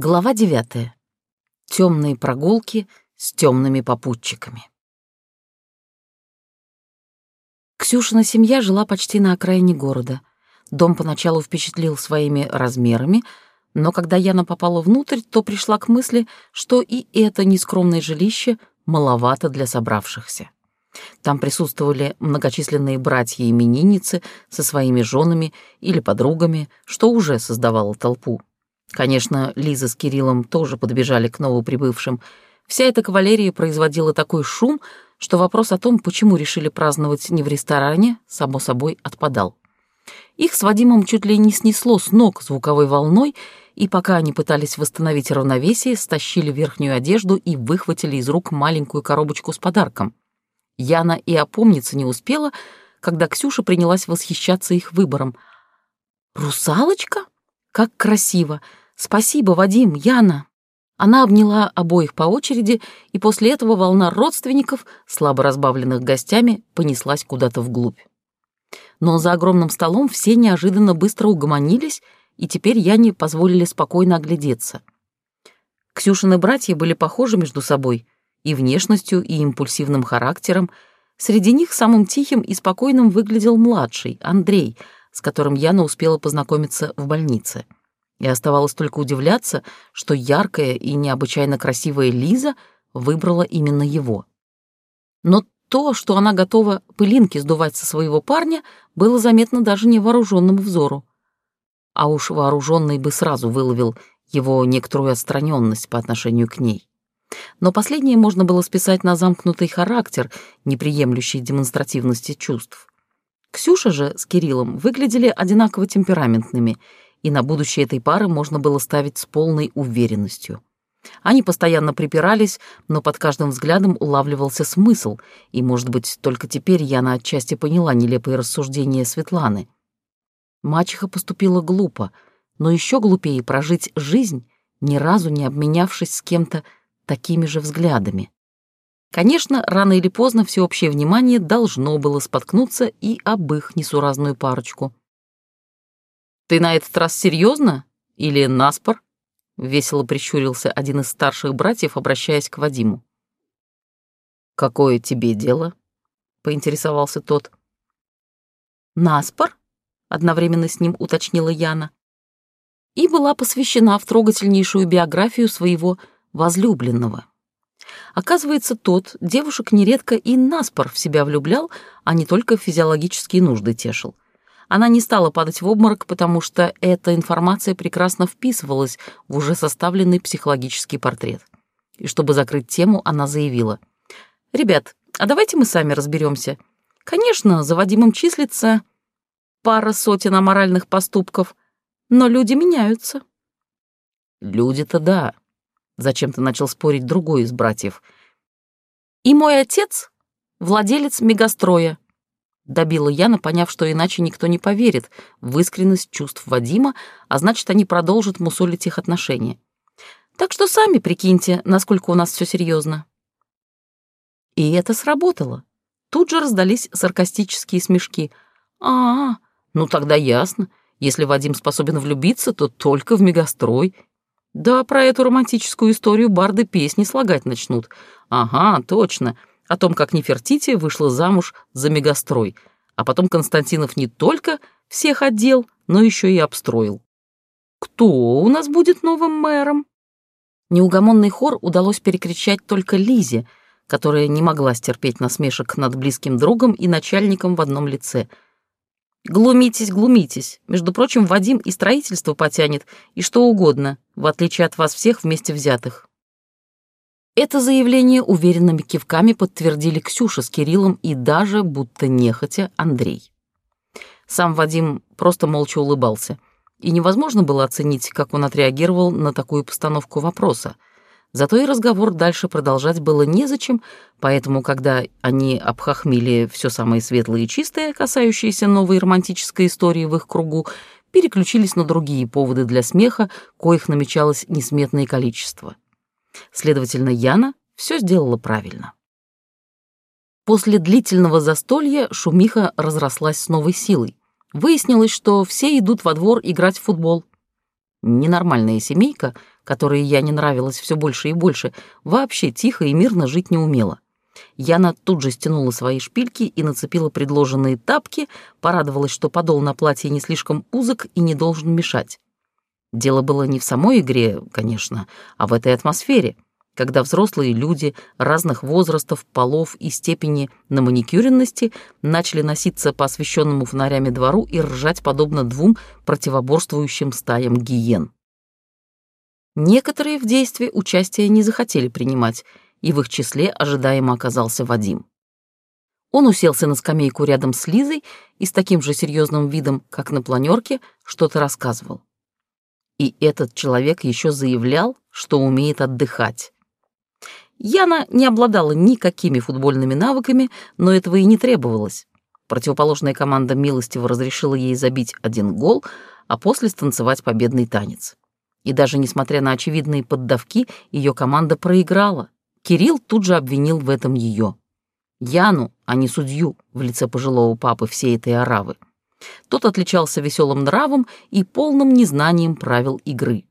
Глава девятая. Темные прогулки с темными попутчиками. Ксюшина семья жила почти на окраине города. Дом поначалу впечатлил своими размерами, но когда Яна попала внутрь, то пришла к мысли, что и это нескромное жилище маловато для собравшихся. Там присутствовали многочисленные братья-именинницы со своими женами или подругами, что уже создавало толпу. Конечно, Лиза с Кириллом тоже подбежали к новоприбывшим. Вся эта кавалерия производила такой шум, что вопрос о том, почему решили праздновать не в ресторане, само собой отпадал. Их с Вадимом чуть ли не снесло с ног звуковой волной, и пока они пытались восстановить равновесие, стащили верхнюю одежду и выхватили из рук маленькую коробочку с подарком. Яна и опомниться не успела, когда Ксюша принялась восхищаться их выбором. «Русалочка? Как красиво! «Спасибо, Вадим, Яна!» Она обняла обоих по очереди, и после этого волна родственников, слабо разбавленных гостями, понеслась куда-то вглубь. Но за огромным столом все неожиданно быстро угомонились, и теперь Яне позволили спокойно оглядеться. Ксюшины братья были похожи между собой и внешностью, и импульсивным характером. Среди них самым тихим и спокойным выглядел младший, Андрей, с которым Яна успела познакомиться в больнице — и оставалось только удивляться, что яркая и необычайно красивая Лиза выбрала именно его. Но то, что она готова пылинки сдувать со своего парня, было заметно даже невооруженному взору. А уж вооруженный бы сразу выловил его некоторую отстраненность по отношению к ней. Но последнее можно было списать на замкнутый характер, неприемлющий демонстративности чувств. Ксюша же с Кириллом выглядели одинаково темпераментными — и на будущее этой пары можно было ставить с полной уверенностью. Они постоянно припирались, но под каждым взглядом улавливался смысл, и, может быть, только теперь я на отчасти поняла нелепые рассуждения Светланы. Мачеха поступила глупо, но еще глупее прожить жизнь, ни разу не обменявшись с кем-то такими же взглядами. Конечно, рано или поздно всеобщее внимание должно было споткнуться и об их несуразную парочку. «Ты на этот раз серьезно? Или наспор?» — весело прищурился один из старших братьев, обращаясь к Вадиму. «Какое тебе дело?» — поинтересовался тот. «Наспор?» — одновременно с ним уточнила Яна. И была посвящена в трогательнейшую биографию своего возлюбленного. Оказывается, тот девушек нередко и наспор в себя влюблял, а не только физиологические нужды тешил — она не стала падать в обморок, потому что эта информация прекрасно вписывалась в уже составленный психологический портрет. И чтобы закрыть тему, она заявила. «Ребят, а давайте мы сами разберемся. Конечно, за Вадимом числится пара сотен аморальных поступков, но люди меняются». «Люди-то да», — зачем-то начал спорить другой из братьев. «И мой отец — владелец мегастроя», Добила Яна, поняв, что иначе никто не поверит в искренность чувств Вадима, а значит, они продолжат мусолить их отношения. Так что сами прикиньте, насколько у нас все серьезно. И это сработало. Тут же раздались саркастические смешки. А, -а, ну тогда ясно. Если Вадим способен влюбиться, то только в мегастрой. Да, про эту романтическую историю барды песни слагать начнут. Ага, точно о том, как Нефертити вышла замуж за мегастрой, а потом Константинов не только всех отдел, но еще и обстроил. Кто у нас будет новым мэром? Неугомонный хор удалось перекричать только Лизе, которая не могла стерпеть насмешек над близким другом и начальником в одном лице. Глумитесь, глумитесь. Между прочим, Вадим и строительство потянет, и что угодно, в отличие от вас всех вместе взятых. Это заявление уверенными кивками подтвердили Ксюша с Кириллом и даже, будто нехотя, Андрей. Сам Вадим просто молча улыбался, и невозможно было оценить, как он отреагировал на такую постановку вопроса. Зато и разговор дальше продолжать было незачем, поэтому, когда они обхохмили все самое светлое и чистое, касающееся новой романтической истории в их кругу, переключились на другие поводы для смеха, коих намечалось несметное количество. Следовательно, Яна все сделала правильно. После длительного застолья шумиха разрослась с новой силой. Выяснилось, что все идут во двор играть в футбол. Ненормальная семейка, которой я не нравилась все больше и больше, вообще тихо и мирно жить не умела. Яна тут же стянула свои шпильки и нацепила предложенные тапки, порадовалась, что подол на платье не слишком узок и не должен мешать. Дело было не в самой игре, конечно, а в этой атмосфере, когда взрослые люди разных возрастов, полов и степени на маникюренности начали носиться по освещенному фонарями двору и ржать подобно двум противоборствующим стаям гиен. Некоторые в действии участия не захотели принимать, и в их числе ожидаемо оказался Вадим. Он уселся на скамейку рядом с Лизой и с таким же серьезным видом, как на планерке, что-то рассказывал. И этот человек еще заявлял, что умеет отдыхать. Яна не обладала никакими футбольными навыками, но этого и не требовалось. Противоположная команда милостиво разрешила ей забить один гол, а после станцевать победный танец. И даже несмотря на очевидные поддавки, ее команда проиграла. Кирилл тут же обвинил в этом ее. Яну, а не судью, в лице пожилого папы всей этой оравы. Тот отличался веселым нравом и полным незнанием правил игры.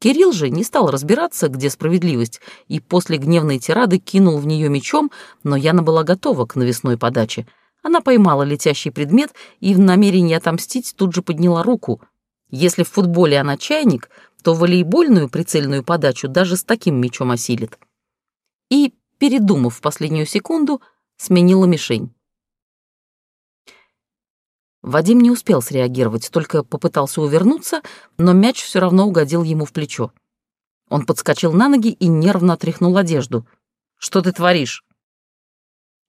Кирилл же не стал разбираться, где справедливость, и после гневной тирады кинул в нее мечом, но Яна была готова к навесной подаче. Она поймала летящий предмет и в намерении отомстить тут же подняла руку. Если в футболе она чайник, то волейбольную прицельную подачу даже с таким мечом осилит и, передумав в последнюю секунду, сменила мишень. Вадим не успел среагировать, только попытался увернуться, но мяч все равно угодил ему в плечо. Он подскочил на ноги и нервно отряхнул одежду. «Что ты творишь?»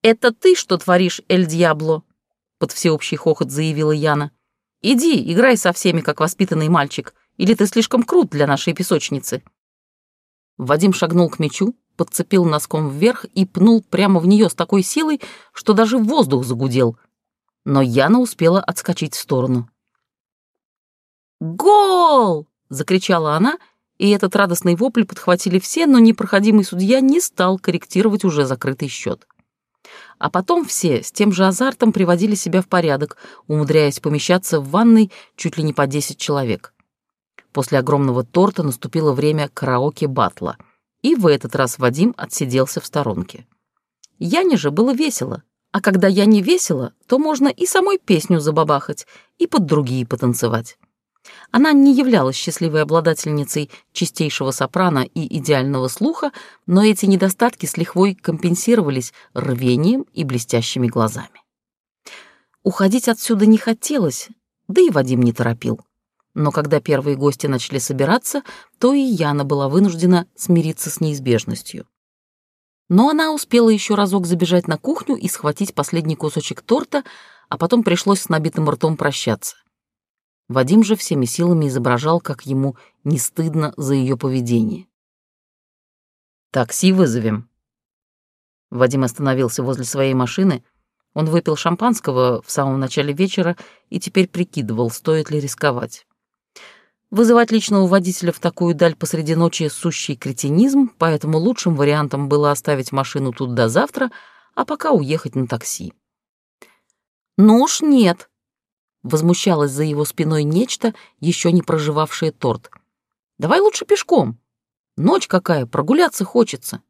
«Это ты что творишь, Эль Дьябло?» Под всеобщий хохот заявила Яна. «Иди, играй со всеми, как воспитанный мальчик, или ты слишком крут для нашей песочницы». Вадим шагнул к мячу, подцепил носком вверх и пнул прямо в нее с такой силой, что даже воздух загудел. Но Яна успела отскочить в сторону. «Гол!» — закричала она, и этот радостный вопль подхватили все, но непроходимый судья не стал корректировать уже закрытый счет. А потом все с тем же азартом приводили себя в порядок, умудряясь помещаться в ванной чуть ли не по 10 человек. После огромного торта наступило время караоке-батла — и в этот раз Вадим отсиделся в сторонке. Яне же было весело, а когда я не весело, то можно и самой песню забабахать, и под другие потанцевать. Она не являлась счастливой обладательницей чистейшего сопрано и идеального слуха, но эти недостатки с лихвой компенсировались рвением и блестящими глазами. Уходить отсюда не хотелось, да и Вадим не торопил но когда первые гости начали собираться, то и Яна была вынуждена смириться с неизбежностью. Но она успела еще разок забежать на кухню и схватить последний кусочек торта, а потом пришлось с набитым ртом прощаться. Вадим же всеми силами изображал, как ему не стыдно за ее поведение. «Такси вызовем». Вадим остановился возле своей машины. Он выпил шампанского в самом начале вечера и теперь прикидывал, стоит ли рисковать. Вызывать личного водителя в такую даль посреди ночи — сущий кретинизм, поэтому лучшим вариантом было оставить машину тут до завтра, а пока уехать на такси. «Ну уж нет», — возмущалось за его спиной нечто, еще не проживавшее торт. «Давай лучше пешком. Ночь какая, прогуляться хочется».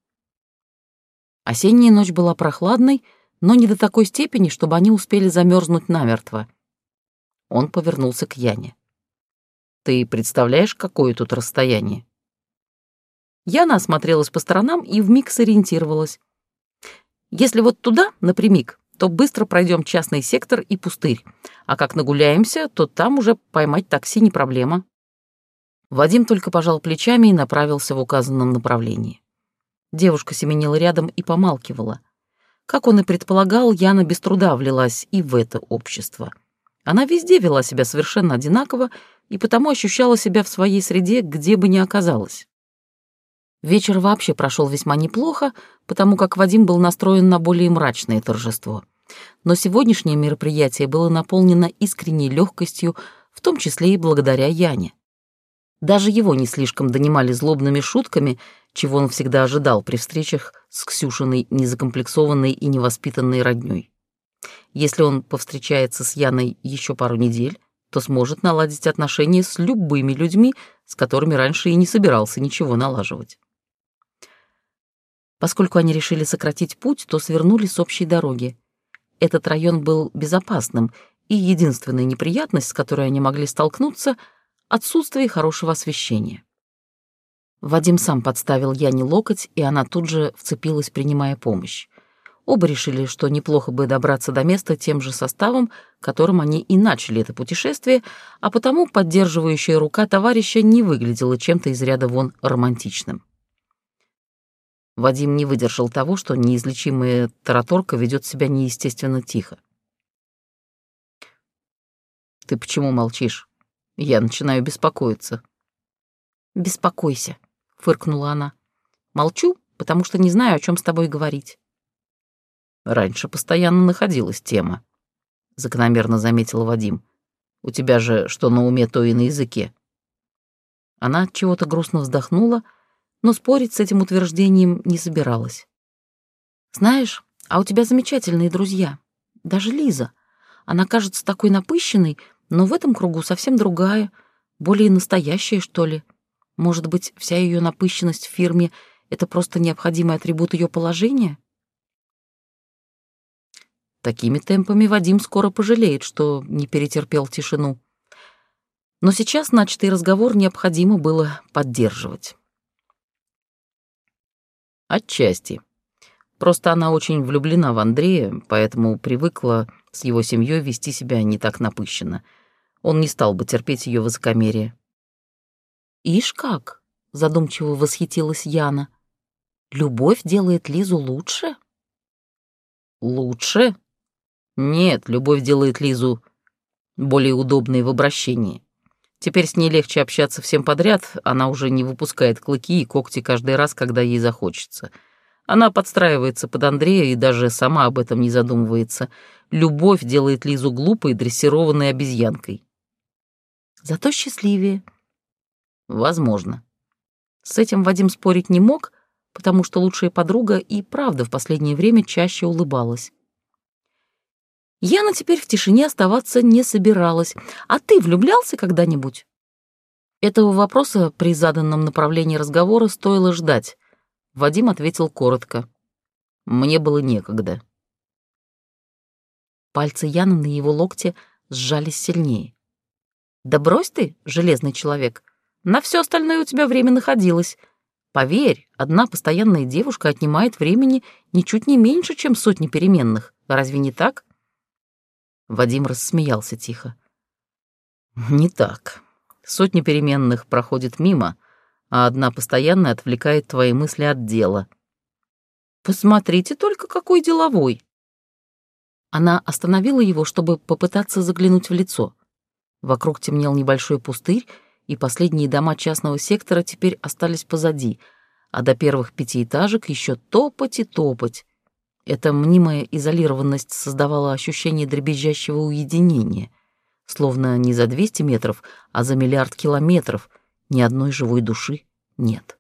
Осенняя ночь была прохладной, но не до такой степени, чтобы они успели замерзнуть намертво. Он повернулся к Яне. Ты представляешь, какое тут расстояние?» Яна осмотрелась по сторонам и вмиг сориентировалась. «Если вот туда, напрямик, то быстро пройдем частный сектор и пустырь, а как нагуляемся, то там уже поймать такси не проблема». Вадим только пожал плечами и направился в указанном направлении. Девушка семенила рядом и помалкивала. Как он и предполагал, Яна без труда влилась и в это общество. Она везде вела себя совершенно одинаково, и потому ощущала себя в своей среде, где бы ни оказалась. Вечер вообще прошел весьма неплохо, потому как Вадим был настроен на более мрачное торжество. Но сегодняшнее мероприятие было наполнено искренней легкостью, в том числе и благодаря Яне. Даже его не слишком донимали злобными шутками, чего он всегда ожидал при встречах с Ксюшиной незакомплексованной и невоспитанной роднёй. Если он повстречается с Яной еще пару недель, то сможет наладить отношения с любыми людьми, с которыми раньше и не собирался ничего налаживать. Поскольку они решили сократить путь, то свернули с общей дороги. Этот район был безопасным, и единственная неприятность, с которой они могли столкнуться — отсутствие хорошего освещения. Вадим сам подставил Яне локоть, и она тут же вцепилась, принимая помощь. Оба решили, что неплохо бы добраться до места тем же составом, которым они и начали это путешествие, а потому поддерживающая рука товарища не выглядела чем-то из ряда вон романтичным. Вадим не выдержал того, что неизлечимая тараторка ведет себя неестественно тихо. «Ты почему молчишь? Я начинаю беспокоиться». «Беспокойся», — фыркнула она. «Молчу, потому что не знаю, о чем с тобой говорить». Раньше постоянно находилась тема, закономерно заметил Вадим. У тебя же что на уме, то и на языке. Она от чего-то грустно вздохнула, но спорить с этим утверждением не собиралась. Знаешь, а у тебя замечательные друзья. Даже Лиза. Она кажется такой напыщенной, но в этом кругу совсем другая, более настоящая, что ли. Может быть, вся ее напыщенность в фирме — это просто необходимый атрибут ее положения? Такими темпами Вадим скоро пожалеет, что не перетерпел тишину. Но сейчас начатый разговор необходимо было поддерживать. Отчасти. Просто она очень влюблена в Андрея, поэтому привыкла с его семьей вести себя не так напыщенно. Он не стал бы терпеть ее высокомерие. «Ишь как!» — задумчиво восхитилась Яна. «Любовь делает Лизу лучше?» «Лучше?» Нет, любовь делает Лизу более удобной в обращении. Теперь с ней легче общаться всем подряд, она уже не выпускает клыки и когти каждый раз, когда ей захочется. Она подстраивается под Андрея и даже сама об этом не задумывается. Любовь делает Лизу глупой, дрессированной обезьянкой. Зато счастливее. Возможно. С этим Вадим спорить не мог, потому что лучшая подруга и правда в последнее время чаще улыбалась. Яна теперь в тишине оставаться не собиралась. А ты влюблялся когда-нибудь? Этого вопроса при заданном направлении разговора стоило ждать. Вадим ответил коротко. Мне было некогда. Пальцы Яны на его локте сжались сильнее. «Да брось ты, железный человек, на все остальное у тебя время находилось. Поверь, одна постоянная девушка отнимает времени ничуть не меньше, чем сотни переменных. Разве не так?» Вадим рассмеялся тихо. «Не так. Сотни переменных проходит мимо, а одна постоянная отвлекает твои мысли от дела. Посмотрите только, какой деловой!» Она остановила его, чтобы попытаться заглянуть в лицо. Вокруг темнел небольшой пустырь, и последние дома частного сектора теперь остались позади, а до первых пятиэтажек еще топать и топать. Эта мнимая изолированность создавала ощущение дребезжащего уединения, словно не за 200 метров, а за миллиард километров ни одной живой души нет.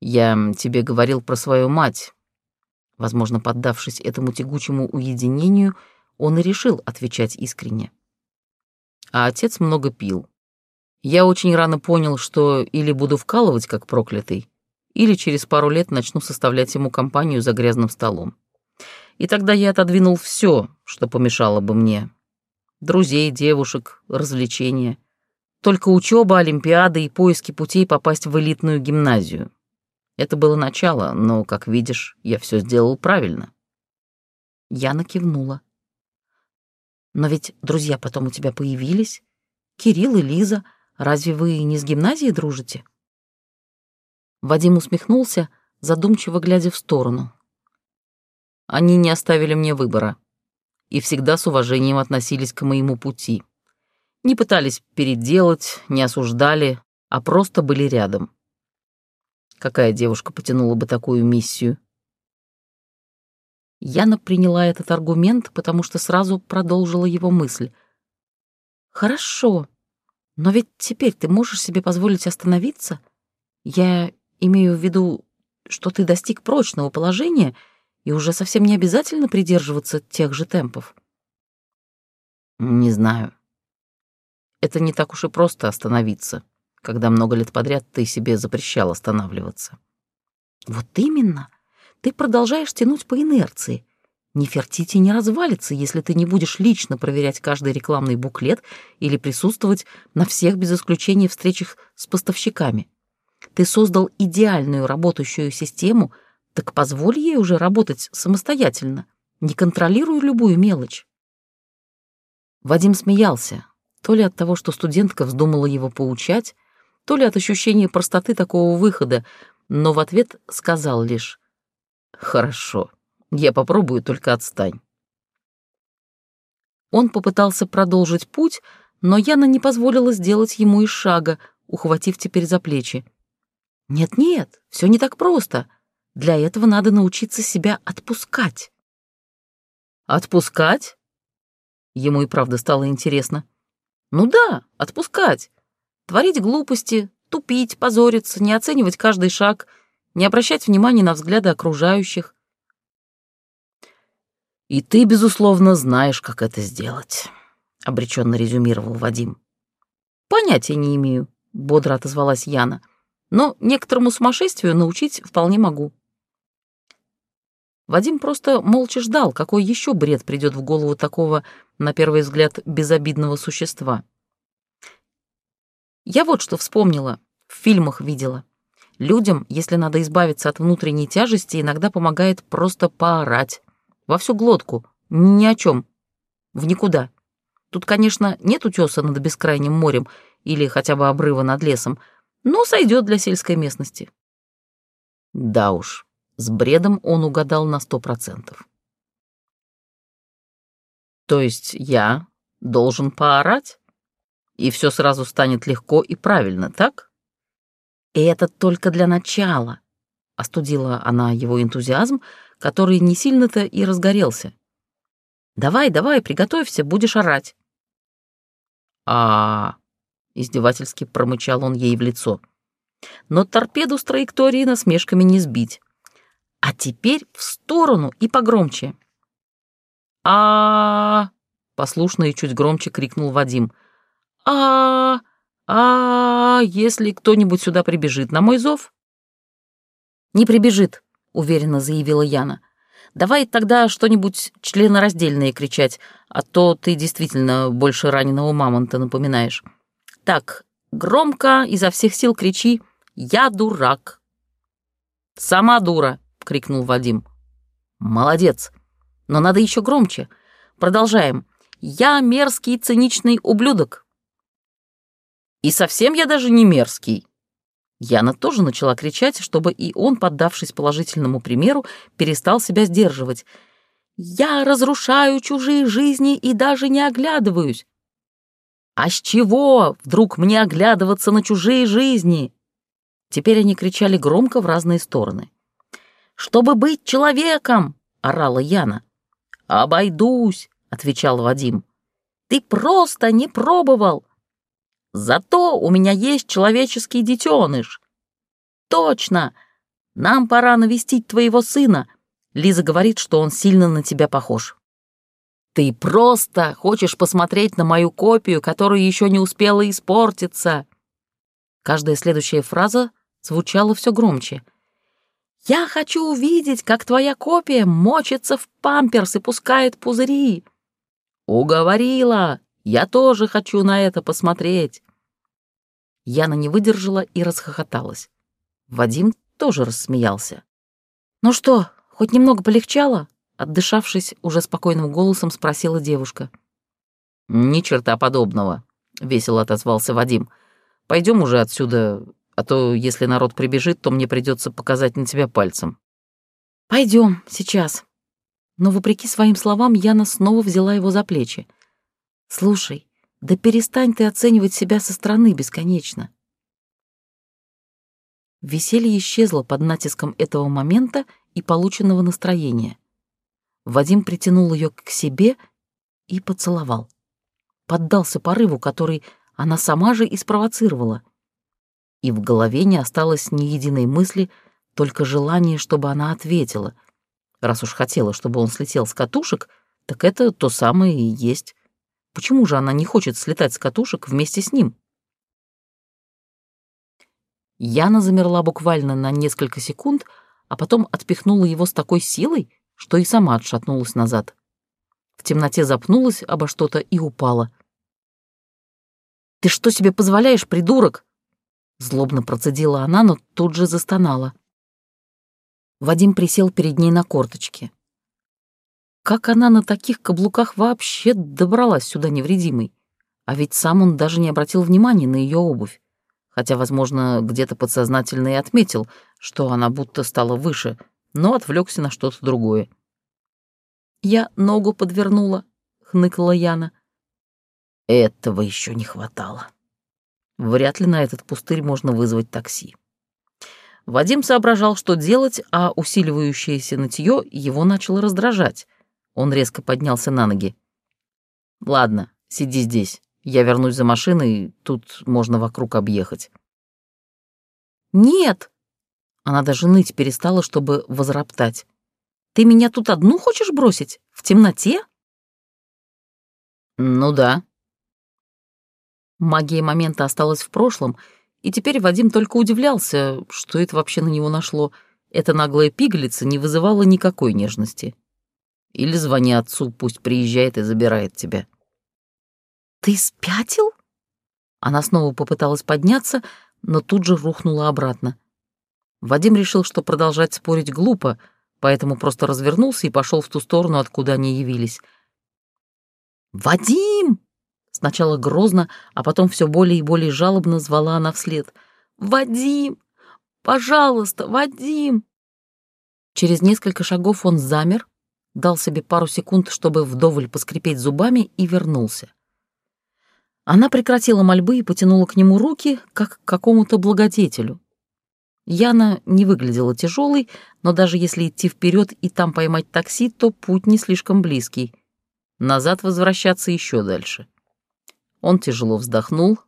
«Я тебе говорил про свою мать». Возможно, поддавшись этому тягучему уединению, он и решил отвечать искренне. А отец много пил. Я очень рано понял, что или буду вкалывать как проклятый, или через пару лет начну составлять ему компанию за грязным столом. И тогда я отодвинул все, что помешало бы мне. Друзей, девушек, развлечения. Только учеба, олимпиады и поиски путей попасть в элитную гимназию. Это было начало, но, как видишь, я все сделал правильно. Яна кивнула. Но ведь друзья потом у тебя появились. Кирилл и Лиза. Разве вы не с гимназией дружите? Вадим усмехнулся, задумчиво глядя в сторону. Они не оставили мне выбора и всегда с уважением относились к моему пути. Не пытались переделать, не осуждали, а просто были рядом. Какая девушка потянула бы такую миссию? Яна приняла этот аргумент, потому что сразу продолжила его мысль. «Хорошо, но ведь теперь ты можешь себе позволить остановиться? Я Имею в виду, что ты достиг прочного положения, и уже совсем не обязательно придерживаться тех же темпов. Не знаю. Это не так уж и просто остановиться, когда много лет подряд ты себе запрещал останавливаться. Вот именно. Ты продолжаешь тянуть по инерции. Нефертити не развалится, если ты не будешь лично проверять каждый рекламный буклет или присутствовать на всех без исключения встречах с поставщиками. Ты создал идеальную работающую систему, так позволь ей уже работать самостоятельно, не контролируй любую мелочь. Вадим смеялся, то ли от того, что студентка вздумала его поучать, то ли от ощущения простоты такого выхода, но в ответ сказал лишь «Хорошо, я попробую, только отстань». Он попытался продолжить путь, но Яна не позволила сделать ему и шага, ухватив теперь за плечи. «Нет-нет, все не так просто. Для этого надо научиться себя отпускать». «Отпускать?» Ему и правда стало интересно. «Ну да, отпускать. Творить глупости, тупить, позориться, не оценивать каждый шаг, не обращать внимания на взгляды окружающих. «И ты, безусловно, знаешь, как это сделать», — обреченно резюмировал Вадим. «Понятия не имею», — бодро отозвалась Яна. «Но некоторому сумасшествию научить вполне могу». Вадим просто молча ждал, какой еще бред придет в голову такого, на первый взгляд, безобидного существа. Я вот что вспомнила, в фильмах видела. Людям, если надо избавиться от внутренней тяжести, иногда помогает просто поорать. Во всю глотку, ни о чем, в никуда. Тут, конечно, нет утеса над бескрайним морем или хотя бы обрыва над лесом, но сойдет для сельской местности. Да уж, с бредом он угадал на сто процентов. То есть я должен поорать? и все сразу станет легко и правильно, так? И это только для начала. Остудила она его энтузиазм, который не сильно-то и разгорелся. Давай, давай, приготовься, будешь орать. А, издевательски промычал он ей в лицо. Но торпеду с траектории насмешками не сбить. А теперь в сторону и погромче. А, послушно и чуть громче крикнул Вадим а а если кто-нибудь сюда прибежит на мой зов?» «Не прибежит», — уверенно заявила Яна. «Давай тогда что-нибудь членораздельное кричать, а то ты действительно больше раненого мамонта напоминаешь. Так, громко, изо всех сил кричи «Я дурак!» «Сама дура!» — крикнул Вадим. «Молодец! Но надо еще громче. Продолжаем. Я мерзкий циничный ублюдок!» И совсем я даже не мерзкий. Яна тоже начала кричать, чтобы и он, поддавшись положительному примеру, перестал себя сдерживать. «Я разрушаю чужие жизни и даже не оглядываюсь». «А с чего вдруг мне оглядываться на чужие жизни?» Теперь они кричали громко в разные стороны. «Чтобы быть человеком!» — орала Яна. «Обойдусь!» — отвечал Вадим. «Ты просто не пробовал!» Зато у меня есть человеческий детеныш. Точно. Нам пора навестить твоего сына. Лиза говорит, что он сильно на тебя похож. Ты просто хочешь посмотреть на мою копию, которая еще не успела испортиться. Каждая следующая фраза звучала все громче. «Я хочу увидеть, как твоя копия мочится в памперс и пускает пузыри». «Уговорила! Я тоже хочу на это посмотреть». Яна не выдержала и расхохоталась. Вадим тоже рассмеялся. «Ну что, хоть немного полегчало?» Отдышавшись, уже спокойным голосом спросила девушка. «Ни черта подобного», — весело отозвался Вадим. Пойдем уже отсюда, а то, если народ прибежит, то мне придется показать на тебя пальцем». Пойдем сейчас». Но, вопреки своим словам, Яна снова взяла его за плечи. «Слушай, да перестань ты оценивать себя со стороны бесконечно. Веселье исчезло под натиском этого момента и полученного настроения. Вадим притянул ее к себе и поцеловал. Поддался порыву, который она сама же и спровоцировала. И в голове не осталось ни единой мысли, только желание, чтобы она ответила. Раз уж хотела, чтобы он слетел с катушек, так это то самое и есть. Почему же она не хочет слетать с катушек вместе с ним? Яна замерла буквально на несколько секунд, а потом отпихнула его с такой силой, что и сама отшатнулась назад. В темноте запнулась обо что-то и упала. «Ты что себе позволяешь, придурок?» Злобно процедила она, но тут же застонала. Вадим присел перед ней на корточки. Как она на таких каблуках вообще добралась сюда невредимой? А ведь сам он даже не обратил внимания на ее обувь. Хотя, возможно, где-то подсознательно и отметил, что она будто стала выше, но отвлекся на что-то другое. «Я ногу подвернула», — хныкала Яна. Этого еще не хватало. Вряд ли на этот пустырь можно вызвать такси. Вадим соображал, что делать, а усиливающееся нытье его начало раздражать. Он резко поднялся на ноги. «Ладно, сиди здесь. Я вернусь за машиной, тут можно вокруг объехать». «Нет!» Она даже ныть перестала, чтобы возроптать. «Ты меня тут одну хочешь бросить? В темноте?» «Ну да». Магия момента осталась в прошлом, и теперь Вадим только удивлялся, что это вообще на него нашло. Эта наглая пигалица не вызывала никакой нежности. Или звони отцу, пусть приезжает и забирает тебя. «Ты спятил?» Она снова попыталась подняться, но тут же рухнула обратно. Вадим решил, что продолжать спорить глупо, поэтому просто развернулся и пошел в ту сторону, откуда они явились. «Вадим!» Сначала грозно, а потом все более и более жалобно звала она вслед. «Вадим! Пожалуйста, Вадим!» Через несколько шагов он замер, дал себе пару секунд, чтобы вдоволь поскрипеть зубами, и вернулся. Она прекратила мольбы и потянула к нему руки, как к какому-то благодетелю. Яна не выглядела тяжелой, но даже если идти вперед и там поймать такси, то путь не слишком близкий. Назад возвращаться еще дальше. Он тяжело вздохнул,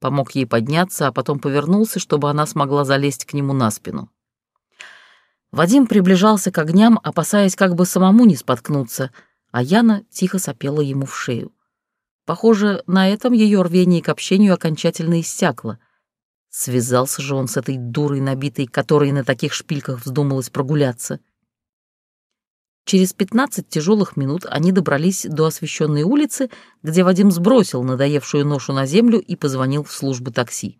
помог ей подняться, а потом повернулся, чтобы она смогла залезть к нему на спину. Вадим приближался к огням, опасаясь как бы самому не споткнуться, а Яна тихо сопела ему в шею. Похоже, на этом ее рвение к общению окончательно иссякло. Связался же он с этой дурой набитой, которой на таких шпильках вздумалось прогуляться. Через пятнадцать тяжелых минут они добрались до освещенной улицы, где Вадим сбросил надоевшую ношу на землю и позвонил в службу такси.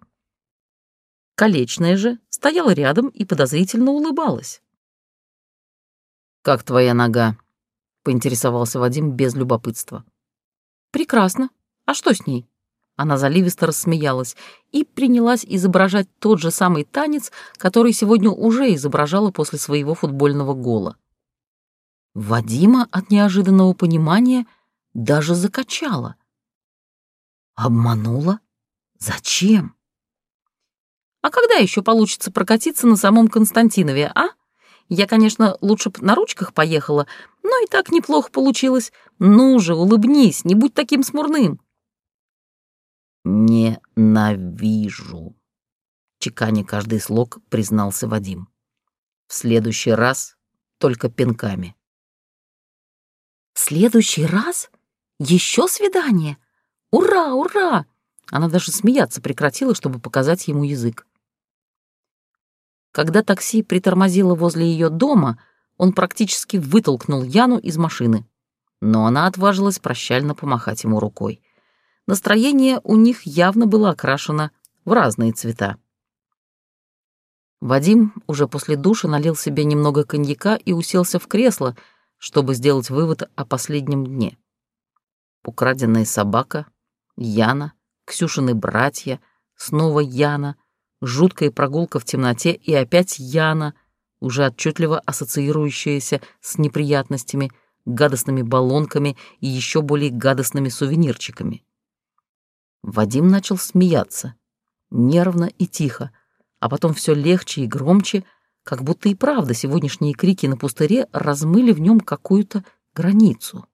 Колечная же стояла рядом и подозрительно улыбалась. «Как твоя нога?» — поинтересовался Вадим без любопытства. «Прекрасно. А что с ней?» Она заливисто рассмеялась и принялась изображать тот же самый танец, который сегодня уже изображала после своего футбольного гола. Вадима от неожиданного понимания даже закачала. Обманула? Зачем? А когда еще получится прокатиться на самом Константинове, а? Я, конечно, лучше б на ручках поехала, но и так неплохо получилось. Ну же, улыбнись, не будь таким смурным. Ненавижу, чеканя каждый слог, признался Вадим. В следующий раз только пинками. В следующий раз? Еще свидание? Ура, ура! Она даже смеяться прекратила, чтобы показать ему язык. Когда такси притормозило возле ее дома, он практически вытолкнул Яну из машины. Но она отважилась прощально помахать ему рукой. Настроение у них явно было окрашено в разные цвета. Вадим уже после душа налил себе немного коньяка и уселся в кресло, чтобы сделать вывод о последнем дне. Украденная собака, Яна, Ксюшины братья, снова Яна — жуткая прогулка в темноте и опять Яна, уже отчетливо ассоциирующаяся с неприятностями, гадостными баллонками и еще более гадостными сувенирчиками. Вадим начал смеяться, нервно и тихо, а потом все легче и громче, как будто и правда сегодняшние крики на пустыре размыли в нем какую-то границу.